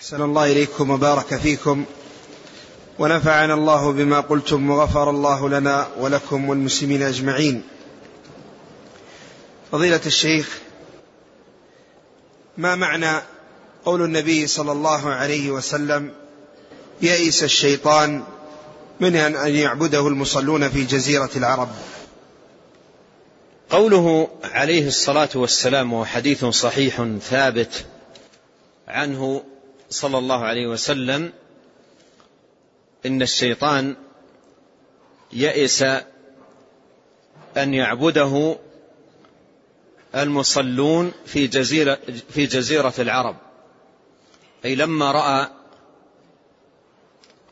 أحسن الله إليكم وبارك فيكم. ونفعنا الله بما قلتم وغفر الله لنا ولكم والمسلمين أجمعين. فضيلة الشيخ ما معنى قول النبي صلى الله عليه وسلم يئس الشيطان من أن يعبده المصلون في جزيرة العرب قوله عليه الصلاة والسلام وحديث صحيح ثابت عنه صلى الله عليه وسلم إن الشيطان يئس أن يعبده المصلون في جزيرة, في جزيرة العرب. أي لما رأى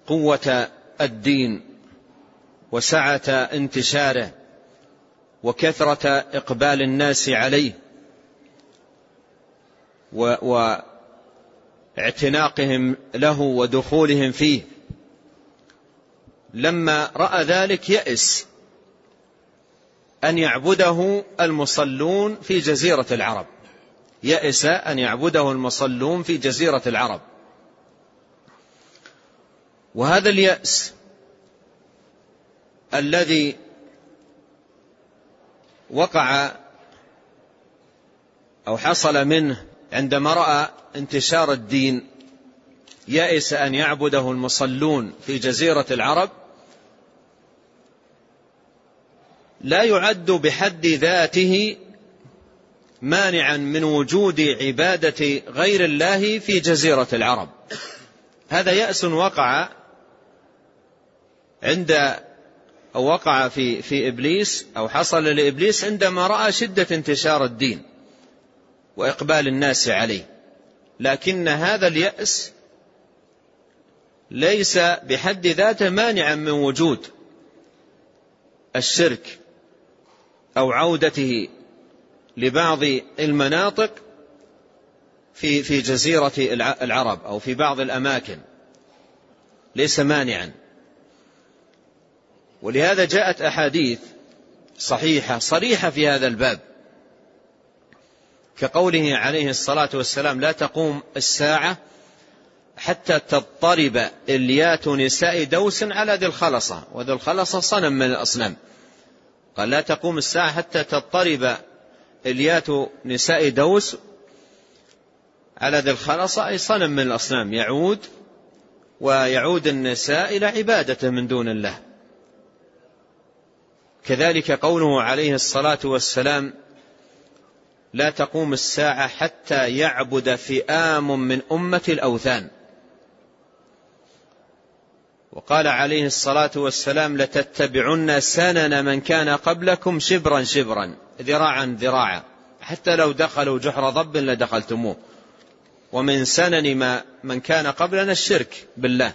قوة الدين وسعة انتشاره وكثرة إقبال الناس عليه واعتناقهم له ودخولهم فيه. لما رأى ذلك يأس أن يعبده المصلون في جزيرة العرب. يأس أن يعبده المصلون في جزيرة العرب. وهذا اليأس الذي وقع أو حصل منه عندما رأى انتشار الدين يأس أن يعبده المصلون في جزيرة العرب لا يعد بحد ذاته مانعا من وجود عبادة غير الله في جزيرة العرب. هذا يأس وقع عند أو وقع في في إبليس أو حصل لإبليس عندما رأى شدة انتشار الدين. وإقبال الناس عليه. لكن هذا اليأس ليس بحد ذاته مانعا من وجود الشرك أو عودته لبعض المناطق في في جزيرة العرب أو في بعض الأماكن. ليس مانعا. ولهذا جاءت أحاديث صحيحة صريحة في هذا الباب. كقوله عليه الصلاة والسلام لا تقوم الساعة حتى تضطرب إليات نساء دوس على ذي الخلصة وذي الخلصة صنم من الأصنام. قال لا تقوم الساعة حتى تضطرب إليات نساء دوس على ذي الخلصة أي صنم من الأصنام يعود ويعود النساء إلى عبادته من دون الله. كذلك قوله عليه الصلاة والسلام لا تقوم الساعة حتى يعبد فئام من أمة الأوثان. وقال عليه الصلاة والسلام لتتبعن سنن من كان قبلكم شبرا شبرا ذراعا ذراعا. حتى لو دخلوا جحر ضب لدخلتموه. ومن سنن ما من كان قبلنا الشرك بالله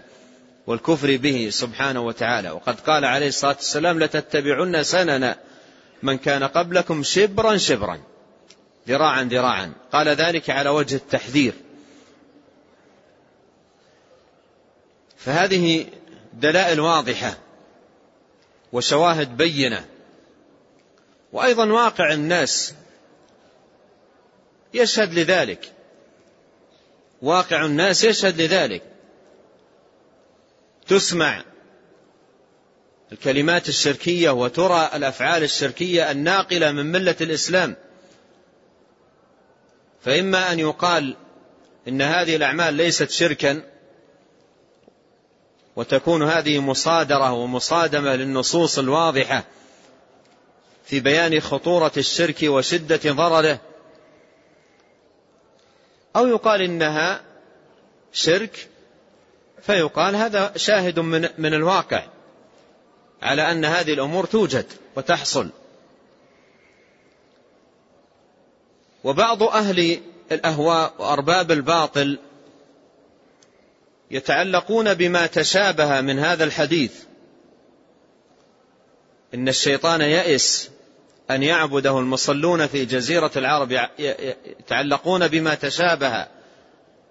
والكفر به سبحانه وتعالى. وقد قال عليه الصلاة والسلام لتتبعن سنن من كان قبلكم شبرا شبرا. ذراعا ذراعا. قال ذلك على وجه التحذير. فهذه دلائل واضحة وشواهد بينة. وأيضا واقع الناس يشهد لذلك. واقع الناس يشهد لذلك. تسمع الكلمات الشركية وترى الأفعال الشركية الناقلة من ملة الإسلام. فإما أن يقال إن هذه الأعمال ليست شركا وتكون هذه مصادرة ومصادمة للنصوص الواضحة في بيان خطورة الشرك وشدة ضرره أو يقال إنها شرك فيقال هذا شاهد من, من الواقع على أن هذه الأمور توجد وتحصل. وبعض أهل الأهواء وأرباب الباطل يتعلقون بما تشابه من هذا الحديث. إن الشيطان يئس أن يعبده المصلون في جزيرة العرب يتعلقون بما تشابه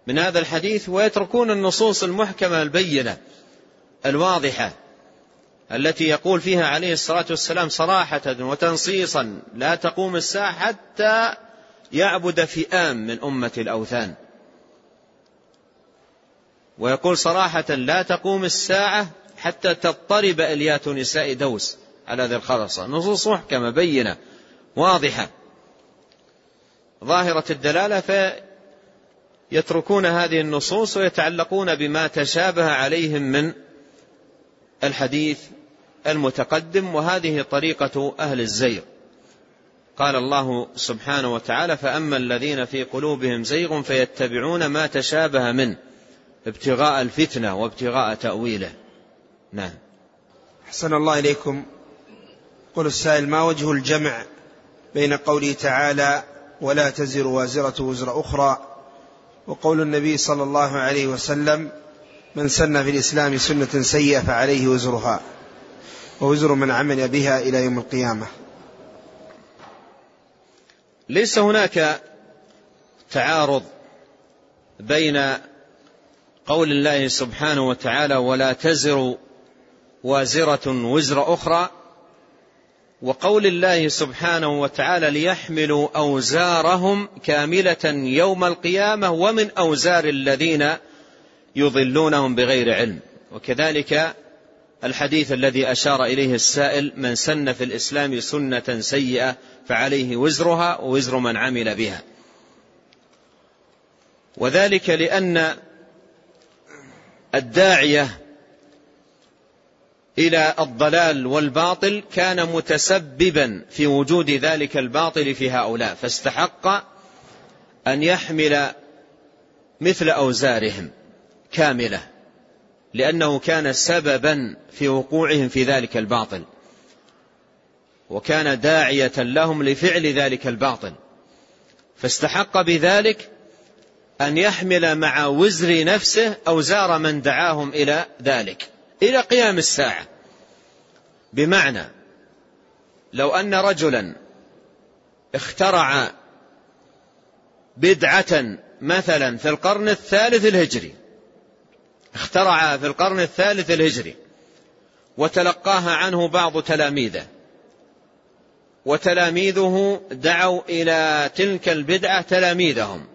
من هذا الحديث ويتركون النصوص المحكمة البينة الواضحة التي يقول فيها عليه الصلاة والسلام صراحة وتنصيصا لا تقوم الساعة حتى يعبد فئام من أمة الأوثان. ويقول صراحة لا تقوم الساعة حتى تضطرب إليات نساء دوس على ذي الخرصة. نصوص محكمة بينة واضحة. ظاهرة الدلالة فيتركون هذه النصوص ويتعلقون بما تشابه عليهم من الحديث المتقدم وهذه طريقة أهل الزيغ. قال الله سبحانه وتعالى فأما الذين في قلوبهم زيغ فيتبعون ما تشابه منه ابتغاء الفتنة وابتغاء تأويله. نعم. حسن الله إليكم. قل السائل ما وجه الجمع بين قوله تعالى ولا تزر وازرة وزر أخرى وقول النبي صلى الله عليه وسلم من سن في الإسلام سنة سيئة فعليه وزرها ووزر من عمل بها إلى يوم القيامة. ليس هناك تعارض بين قول الله سبحانه وتعالى ولا تزر وازرة وزر أخرى وقول الله سبحانه وتعالى ليحملوا أوزارهم كاملة يوم القيامة ومن أوزار الذين يضلونهم بغير علم. وكذلك الحديث الذي أشار إليه السائل من سن في الإسلام سنة سيئة فعليه وزرها ووزر من عمل بها. وذلك لأن الداعية إلى الضلال والباطل كان متسببا في وجود ذلك الباطل في هؤلاء فاستحق أن يحمل مثل أوزارهم كاملة. لأنه كان سببا في وقوعهم في ذلك الباطل وكان داعية لهم لفعل ذلك الباطل. فاستحق بذلك أن يحمل مع وزر نفسه أوزار من دعاهم إلى ذلك إلى قيام الساعة. بمعنى لو أن رجلا اخترع بدعة مثلا في القرن الثالث الهجري اخترع في القرن الثالث الهجري وتلقاها عنه بعض تلاميذه. وتلاميذه دعوا إلى تلك البدعة تلاميذهم.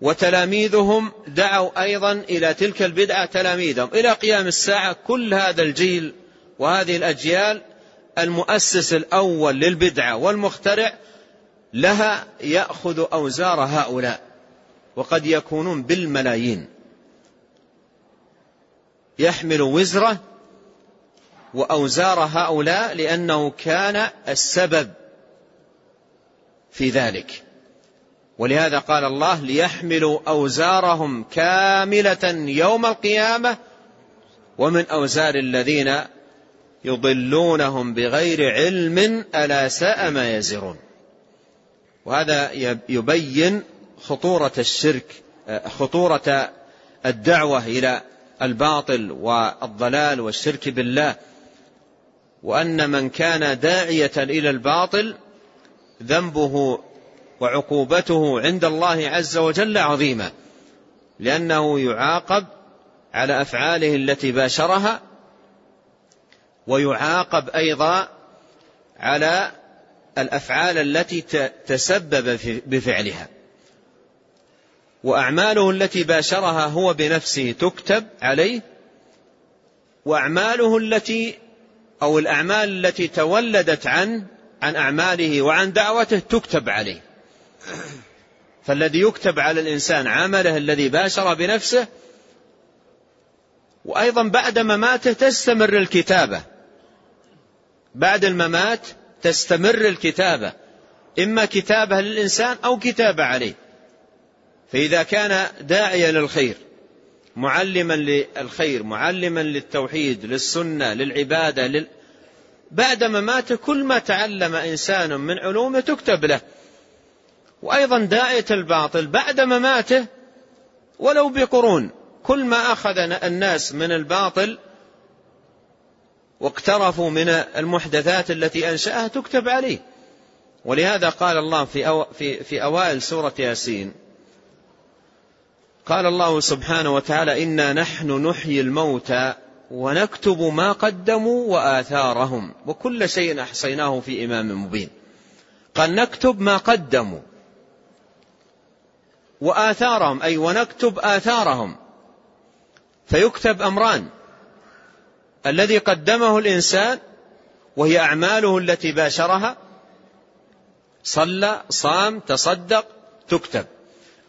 وتلاميذهم دعوا أيضا إلى تلك البدعة تلاميذهم. إلى قيام الساعة كل هذا الجيل وهذه الأجيال المؤسس الأول للبدعة والمخترع لها يأخذ أوزار هؤلاء. وقد يكونون بالملايين. يحمل وزره وأوزار هؤلاء لأنه كان السبب في ذلك. ولهذا قال الله ليحملوا أوزارهم كاملة يوم القيامة ومن أوزار الذين يضلونهم بغير علم ألا ساء ما يزرون. وهذا يبين خطورة الشرك خطورة الدعوة إلى الباطل والضلال والشرك بالله وأن من كان داعية إلى الباطل ذنبه وعقوبته عند الله عز وجل عظيمة لأنه يعاقب على أفعاله التي باشرها ويعاقب أيضا على الأفعال التي تسبب بفعلها. وأعماله التي باشرها هو بنفسه تكتب عليه وأعماله التي أو الأعمال التي تولدت عنه عن أعماله وعن دعوته تكتب عليه. فالذي يكتب على الإنسان عمله الذي باشر بنفسه وأيضا بعد مماته تستمر الكتابة. بعد الممات تستمر الكتابة. إما كتابة للإنسان أو كتابة عليه. فإذا كان داعيا للخير معلما للخير معلما للتوحيد للسنة للعبادة لل... بعد مماته كل ما تعلم إنسان من علومه تكتب له. وأيضا داعية الباطل بعد مماته ولو بقرون كل ما أخذ الناس من الباطل واقترفوا من المحدثات التي أنشأها تكتب عليه. ولهذا قال الله في, أو في, في أوائل سورة ياسين قال الله سبحانه وتعالى إنا نحن نحيي الموتى ونكتب ما قدموا وآثارهم وكل شيء أحصيناه في إمام مبين. قال نكتب ما قدموا وآثارهم أي ونكتب آثارهم. فيكتب أمران. الذي قدمه الإنسان وهي أعماله التي باشرها صلى صام تصدق تكتب.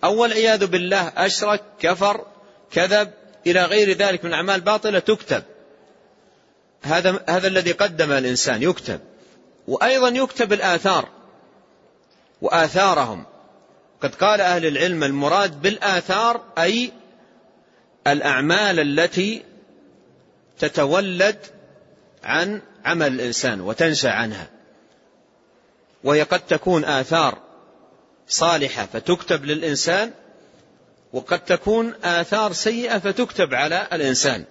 أو والعياذ بالله أشرك كفر كذب إلى غير ذلك من أعمال باطلة تكتب. هذا هذا الذي قدم الإنسان يكتب. وأيضا يكتب الآثار. وآثارهم. قد قال أهل العلم المراد بالآثار أي الأعمال التي تتولد عن عمل الإنسان وتنشأ عنها. وهي قد تكون آثار. صالحة فتكتب للإنسان وقد تكون آثار سيئة فتكتب على الإنسان.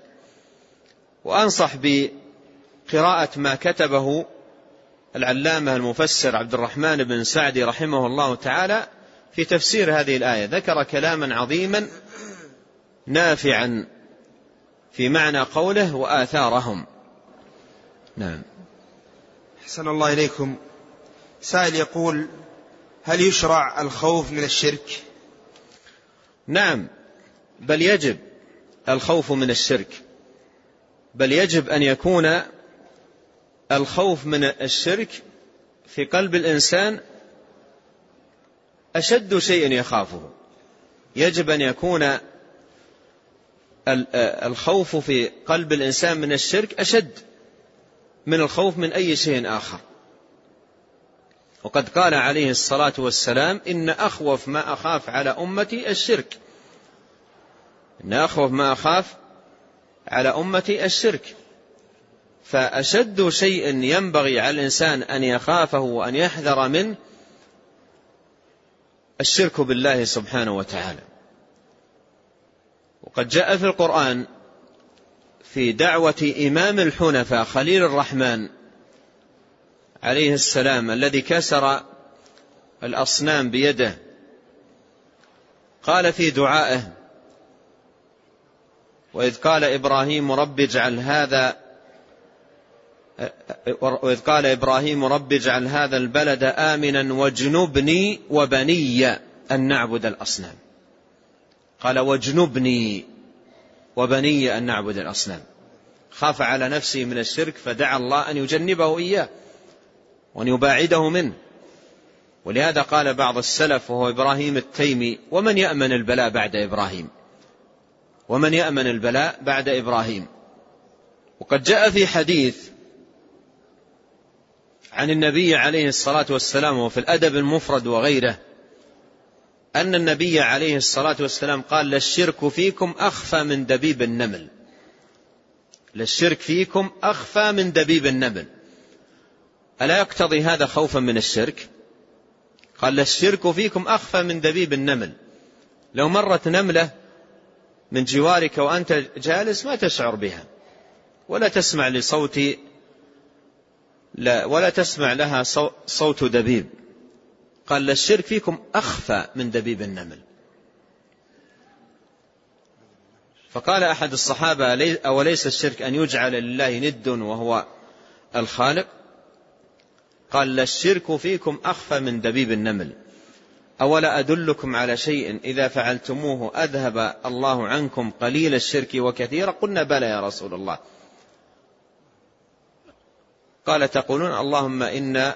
وأنصح بقراءة ما كتبه العلامة المفسر عبد الرحمن بن سعدي رحمه الله تعالى في تفسير هذه الآية. ذكر كلاما عظيما نافعا في معنى قوله وآثارهم. نعم. حسن الله إليكم. سائل يقول هل يشرع الخوف من الشرك؟ نعم بل يجب الخوف من الشرك. بل يجب أن يكون الخوف من الشرك في قلب الإنسان أشد شيء يخافه. يجب أن يكون الخوف في قلب الإنسان من الشرك أشد من الخوف من أي شيء آخر. وقد قال عليه الصلاة والسلام إن أخوف ما أخاف على أمتي الشرك. إن أخوف ما أخاف على أمتي الشرك. فأشد شيء ينبغي على الإنسان أن يخافه وأن يحذر منه الشرك بالله سبحانه وتعالى. وقد جاء في القرآن في دعوة إمام الحنفاء خليل الرحمن عليه السلام الذي كسر الأصنام بيده. قال في دعائه وإذ قال إبراهيم رب اجعل هذا وإذ قال إبراهيم رب اجعل هذا البلد آمنا واجنبني وبني أن نعبد الأصنام. قال واجنبني وبني أن نعبد الأصنام. خاف على نفسه من الشرك فدعا الله أن يجنبه إياه. وأن يباعده منه. ولهذا قال بعض السلف وهو إبراهيم التيمي ومن يأمن البلاء بعد إبراهيم؟ ومن يأمن البلاء بعد إبراهيم؟ وقد جاء في حديث عن النبي عليه الصلاة والسلام وفي الأدب المفرد وغيره أن النبي عليه الصلاة والسلام قال للشرك فيكم أخفى من دبيب النمل. للشرك فيكم أخفى من دبيب النمل. ألا يقتضي هذا خوفا من الشرك؟ قال للشرك فيكم أخفى من دبيب النمل. لو مرت نملة من جوارك وأنت جالس ما تشعر بها ولا تسمع لصوت لا ولا تسمع لها صوت دبيب. قال للشرك فيكم أخفى من دبيب النمل. فقال أحد الصحابة أوليس الشرك أن يجعل لله ند وهو الخالق؟ قال للشرك فيكم أخفى من دبيب النمل. أولا أدلكم على شيء إذا فعلتموه أذهب الله عنكم قليل الشرك وكثير قلنا بلى يا رسول الله. قال تقولون اللهم إن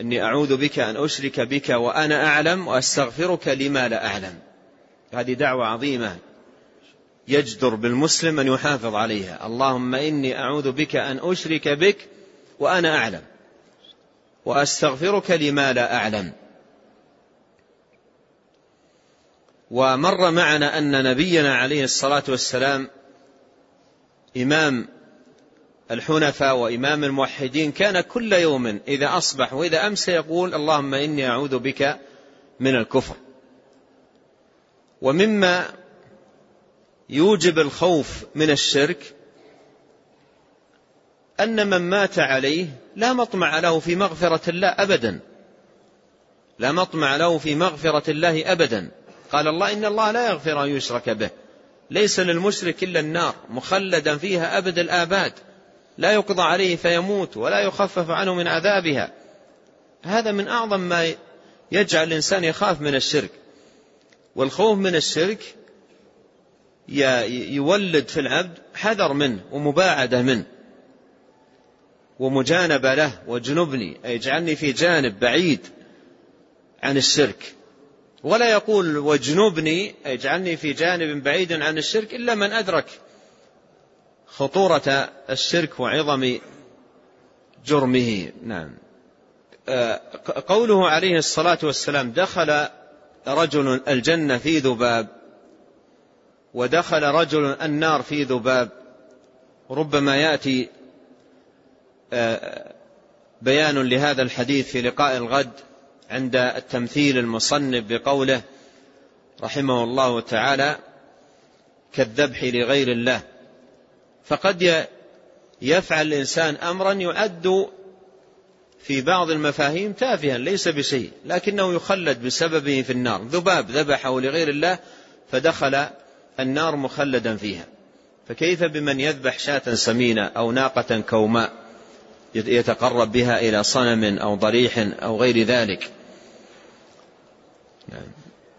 إني أعوذ بك أن أشرك بك وأنا أعلم وأستغفرك لما لا أعلم. هذه دعوة عظيمة يجدر بالمسلم أن يحافظ عليها. اللهم إني أعوذ بك أن أشرك بك وأنا أعلم. وأستغفرك لما لا أعلم. ومر معنا أن نبينا عليه الصلاة والسلام إمام الحنفاء وإمام الموحدين كان كل يوم إذا أصبح وإذا أمسى يقول اللهم إني أعوذ بك من الكفر. ومما يوجب الخوف من الشرك أن من مات عليه لا مطمع له في مغفرة الله أبدا. لا مطمع له في مغفرة الله أبدا. قال الله إن الله لا يغفر أن يشرك به. ليس للمشرك إلا النار مخلدا فيها أبد الآباد. لا يقضى عليه فيموت ولا يخفف عنه من عذابها. هذا من أعظم ما يجعل الإنسان يخاف من الشرك. والخوف من الشرك يولد في العبد حذر منه ومباعدة منه. ومجانبة له واجنبني أي اجعلني في جانب بعيد عن الشرك. ولا يقول واجنبني اجعلني في جانب بعيد عن الشرك إلا من أدرك خطورة الشرك وعظم جرمه. نعم. آه، قوله عليه الصلاة والسلام دخل رجل الجنة في ذباب ودخل رجل النار في ذباب ربما يأتي بيان لهذا الحديث في لقاء الغد عند التمثيل المصنف بقوله رحمه الله تعالى كالذبح لغير الله فقد يفعل الإنسان أمرا يعد في بعض المفاهيم تافها ليس بشيء لكنه يخلد بسببه في النار. ذباب ذبحه لغير الله فدخل النار مخلدا فيها. فكيف بمن يذبح شاة سمينة أو ناقة كوماء؟ يتقرب بها إلى صنم أو ضريح أو غير ذلك. نعم.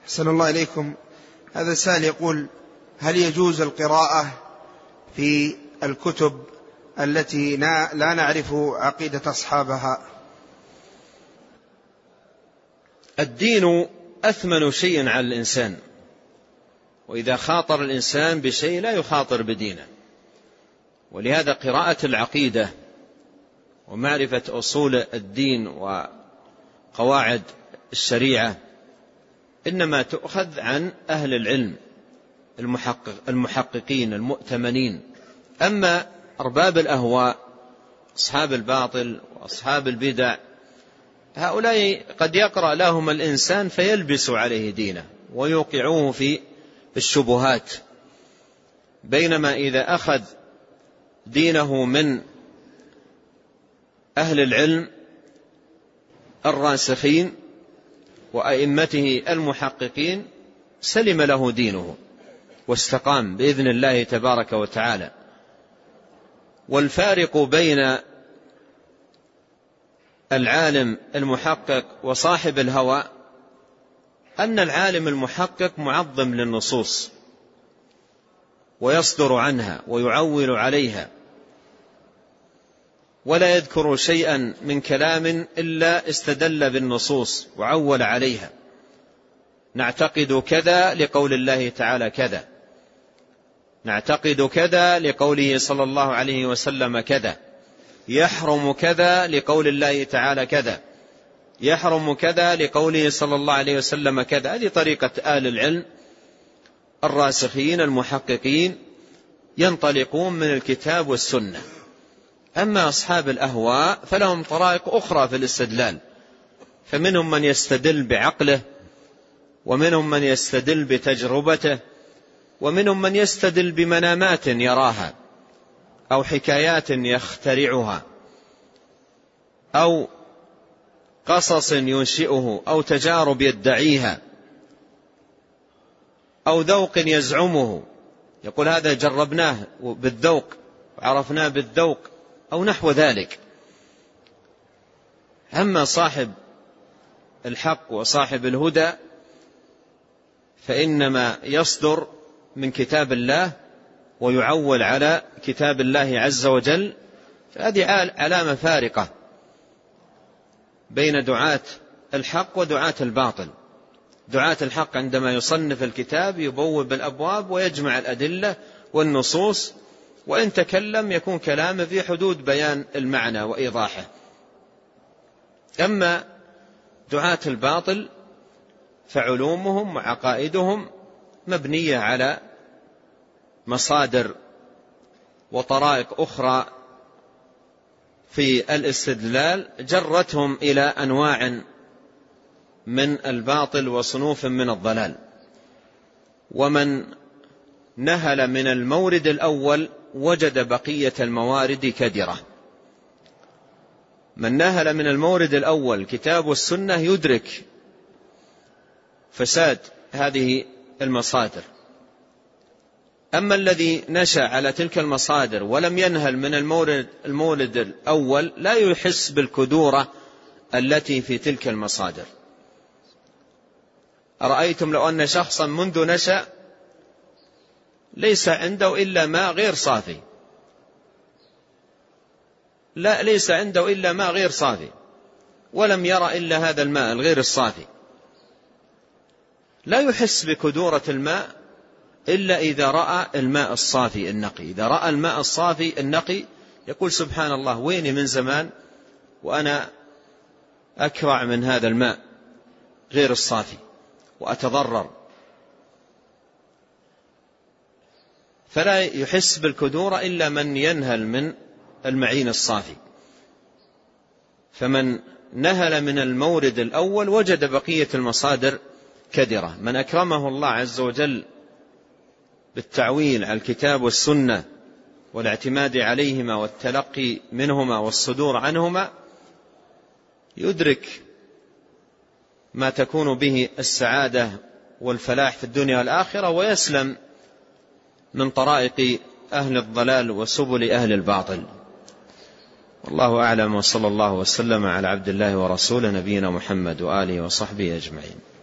حسن الله إليكم. هذا سائل يقول هل يجوز القراءة في الكتب التي لا نعرف عقيدة أصحابها؟ الدين أثمن شيء على الإنسان وإذا خاطر الإنسان بشيء لا يخاطر بدينه. ولهذا قراءة العقيدة ومعرفة أصول الدين وقواعد الشريعة إنما تؤخذ عن أهل العلم المحقق المحققين المؤتمنين. أما أرباب الأهواء أصحاب الباطل وأصحاب البدع هؤلاء قد يقرأ لهم الإنسان فيلبس عليه دينه ويوقعوه في الشبهات. بينما إذا أخذ دينه من أهل العلم الراسخين وأئمته المحققين سلم له دينه واستقام بإذن الله تبارك وتعالى. والفارق بين العالم المحقق وصاحب الهوى أن العالم المحقق معظم للنصوص ويصدر عنها ويعول عليها ولا يذكر شيئا من كلام إلا استدل بالنصوص وعول عليها. نعتقد كذا لقول الله تعالى كذا. نعتقد كذا لقوله صلى الله عليه وسلم كذا. يحرم كذا لقول الله تعالى كذا. يحرم كذا لقوله صلى الله عليه وسلم كذا. هذه طريقة آل العلم. الراسخين المحققين ينطلقون من الكتاب والسنة. أما أصحاب الأهواء فلهم طرائق أخرى في الاستدلال. فمنهم من يستدل بعقله ومنهم من يستدل بتجربته ومنهم من يستدل بمنامات يراها أو حكايات يخترعها أو قصص ينشئه أو تجارب يدعيها أو ذوق يزعمه. يقول هذا جربناه بالذوق وعرفناه بالذوق. أو نحو ذلك. أما صاحب الحق وصاحب الهدى فإنما يصدر من كتاب الله ويعول على كتاب الله عز وجل. فهذه علامة فارقة بين دعاة الحق ودعاة الباطل. دعاة الحق عندما يصنف الكتاب يبوب الأبواب ويجمع الأدلة والنصوص وإن تكلم يكون كلامه في حدود بيان المعنى وإيضاحه. أما دعاة الباطل فعلومهم وعقائدهم مبنية على مصادر وطرائق أخرى في الاستدلال جرتهم إلى أنواع من الباطل وصنوف من الضلال. ومن نهل من المورد الأول وجد بقية الموارد كدرة. من نهل من المورد الأول كتاب السنة يدرك فساد هذه المصادر. أما الذي نشأ على تلك المصادر ولم ينهل من المورد, المورد الأول لا يحس بالكدورة التي في تلك المصادر. أرأيتم لو أن شخصا منذ نشأ ليس عنده إلا ماء غير صافي. لا ليس عنده إلا ماء غير صافي. ولم يرى إلا هذا الماء الغير الصافي. لا يحس بكدورة الماء إلا إذا رأى الماء الصافي النقي. إذا رأى الماء الصافي النقي يقول سبحان الله ويني من زمان وأنا أكرع من هذا الماء غير الصافي وأتضرر. فلا يحس بالكدورة إلا من ينهل من المعين الصافي. فمن نهل من المورد الأول وجد بقية المصادر كدرة. من أكرمه الله عز وجل بالتعويل على الكتاب والسنة والاعتماد عليهما والتلقي منهما والصدور عنهما يدرك ما تكون به السعادة والفلاح في الدنيا والآخرة ويسلم من طرائق أهل الضلال وسبل أهل الباطل. والله أعلم وصلى الله وسلم على عبد الله ورسوله نبينا محمد وآله وصحبه أجمعين.